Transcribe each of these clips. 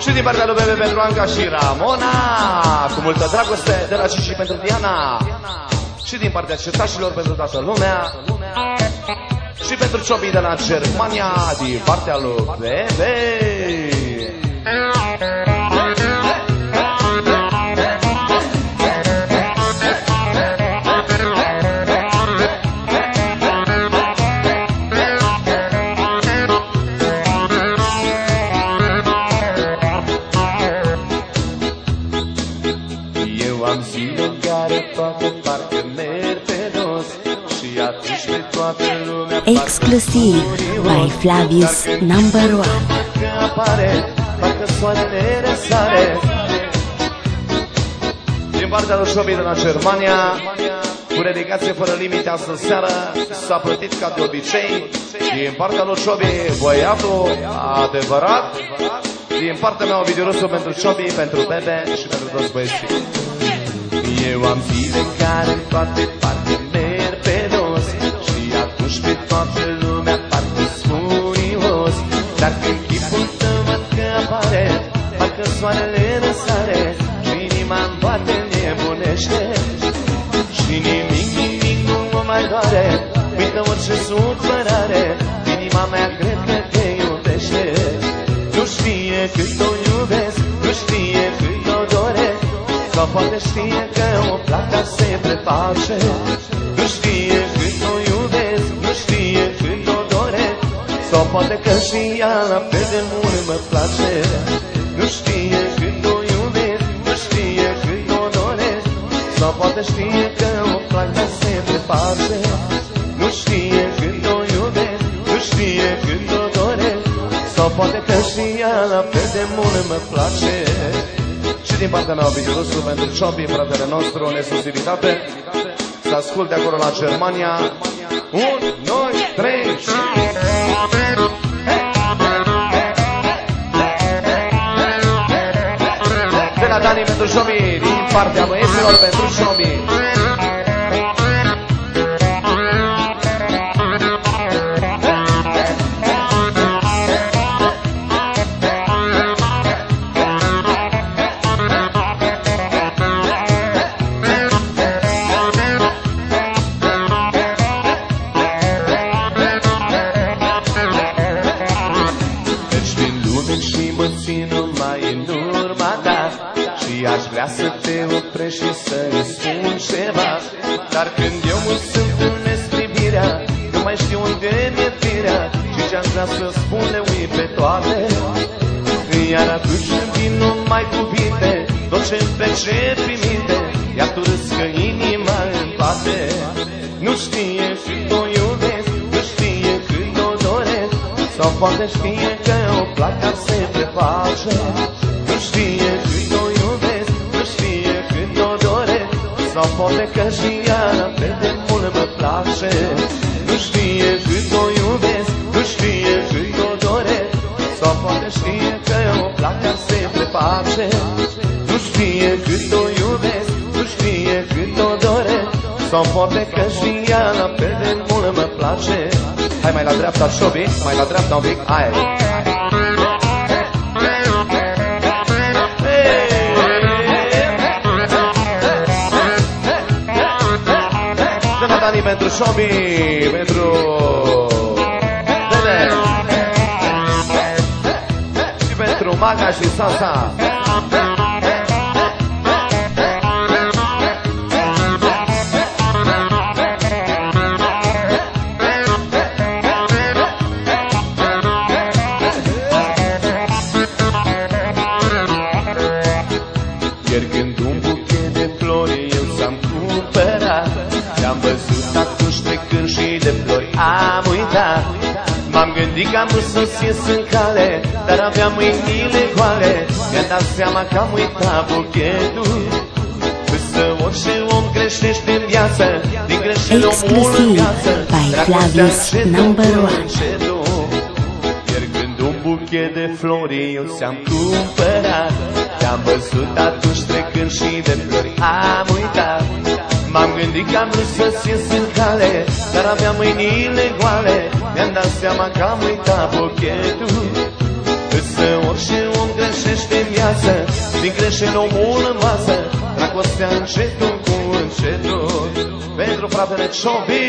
Și din partea lui Bebe pentru Anca și Ramona Cu multă dragoste de la Cici pentru Diana. Și din partea cetașilor pentru toată lumea. Și pentru ciopii de la Germania Din partea lui Bebe care toate parcă merg pe dos Și atunci pe toată lumea parcă Exclusiv by Flavius number one. că apare, parcă soarele răsare. Din partea lui Șobii de la Germania, cu dedicație fără limite astă seară, s-a plătit ca de obicei. Din partea lui Șobii, băiatul adevărat. Din partea mea, Ovidiu Rusu pentru Șobii, pentru Bebe și pentru toți băieții. Eu am zile în care toate parcă merg pe dos. Și atunci pe toată lumea parcă spunios Dar când chipul tău văd că apare Parcă soarele răsare Și inima îmi bate nebunește. Și nimic, nimic nu mă mai doare. Uită orice supărare Inima mea cred că te iubește. Nu știe cât sau poate știe că o plac dar se preface. Nu știe cât o iubesc Nu știe cât o doresc. Sau poate că și ea la fel de mult mă place. Nu știe cât o iubesc Nu știe cât o doresc. Sau poate știe că o plac dar se preface. Nu știe cât o iubesc Nu știe cât o doresc. Sau poate că și ea la fel de mult mă place și din partea mea, Ovidiu Rusu, pentru Ciopi, fratele nostru, în exclusivitate, să asculte acolo la Germania. Un, doi, trei și... De la Dani pentru Ciopi, din partea băieților pentru Ciopi. Să te oprești și să-mi spun ceva. Dar când eu mă sunt în nesprivirea Nu mai știu unde mi-e firea Și ce-aș vrea să spun le uit pe toate. Iar atunci când vin numai cuvinte Tot ce-mi trece prin minte Iar tu râzi că inima îmi bate Nu știe cât o iubesc Nu știe cât o doresc sau poate știe că o plac dar se preface. Nu știe Sau poate că și ea la fel de mult mă place. Nu știe cât o iubesc Nu știe cât o doresc. Sau poate știe că o plac dar se preface. Nu știe cât o iubesc Nu știe cât o doresc. Sau poate că și ea la fel de mult mă place. Hai mai la dreapta, Șobi, mai la dreapta un pic, hai De la Dani pentru Șobi, pentru Bele Și pentru Maga și Sasa M-am gândit că am vrut să-ți ies în cale Dar aveam mâinile goale. Mi-am dat seama că am uitat buchetul. Însă orice om greșește în viață Din greșeli omul în Exclusiv viață. by Dragostea Flavius încetul, number one. încetul. Iar când un buchet de flori eu ți-am cumpărat. Te-am văzut atunci trecând și de flori am uitat. M-am gândit că am vrut să-ți ies în cale Dar aveam mâinile goale. Mi-am dat seama că am uitat buchetul. Însă orice om greșește în viață Din greșel omul învață Dragostea încetul cu încetul. Pentru fratele Ciobi.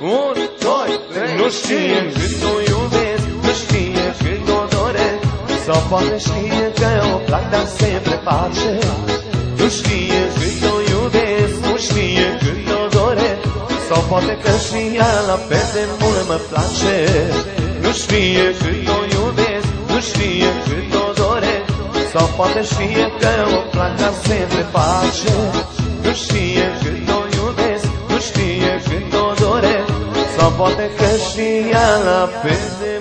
Un, doi, trei. Nu știe cât o iubesc Nu știe cât o doresc. Sau poate știe că o plac Dar se preface. Nu știe poate că și ea la fel de mult mă place. Nu știe cât o iubesc Nu știe cât o doresc. Sau poate știe că o plac Dar se preface Nu știe cât o iubesc Nu știe cât o doresc. Sau poate că și ea la fel de